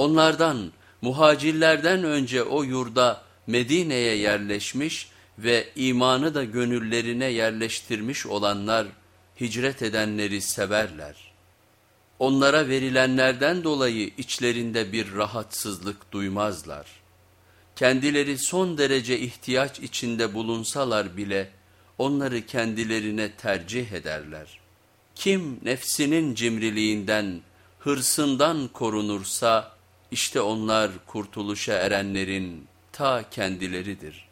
Onlardan muhacirlerden önce o yurda Medine'ye yerleşmiş ve imanı da gönüllerine yerleştirmiş olanlar hicret edenleri severler. Onlara verilenlerden dolayı içlerinde bir rahatsızlık duymazlar. Kendileri son derece ihtiyaç içinde bulunsalar bile onları kendilerine tercih ederler. Kim nefsinin cimriliğinden, hırsından korunursa işte onlar kurtuluşa erenlerin ta kendileridir.''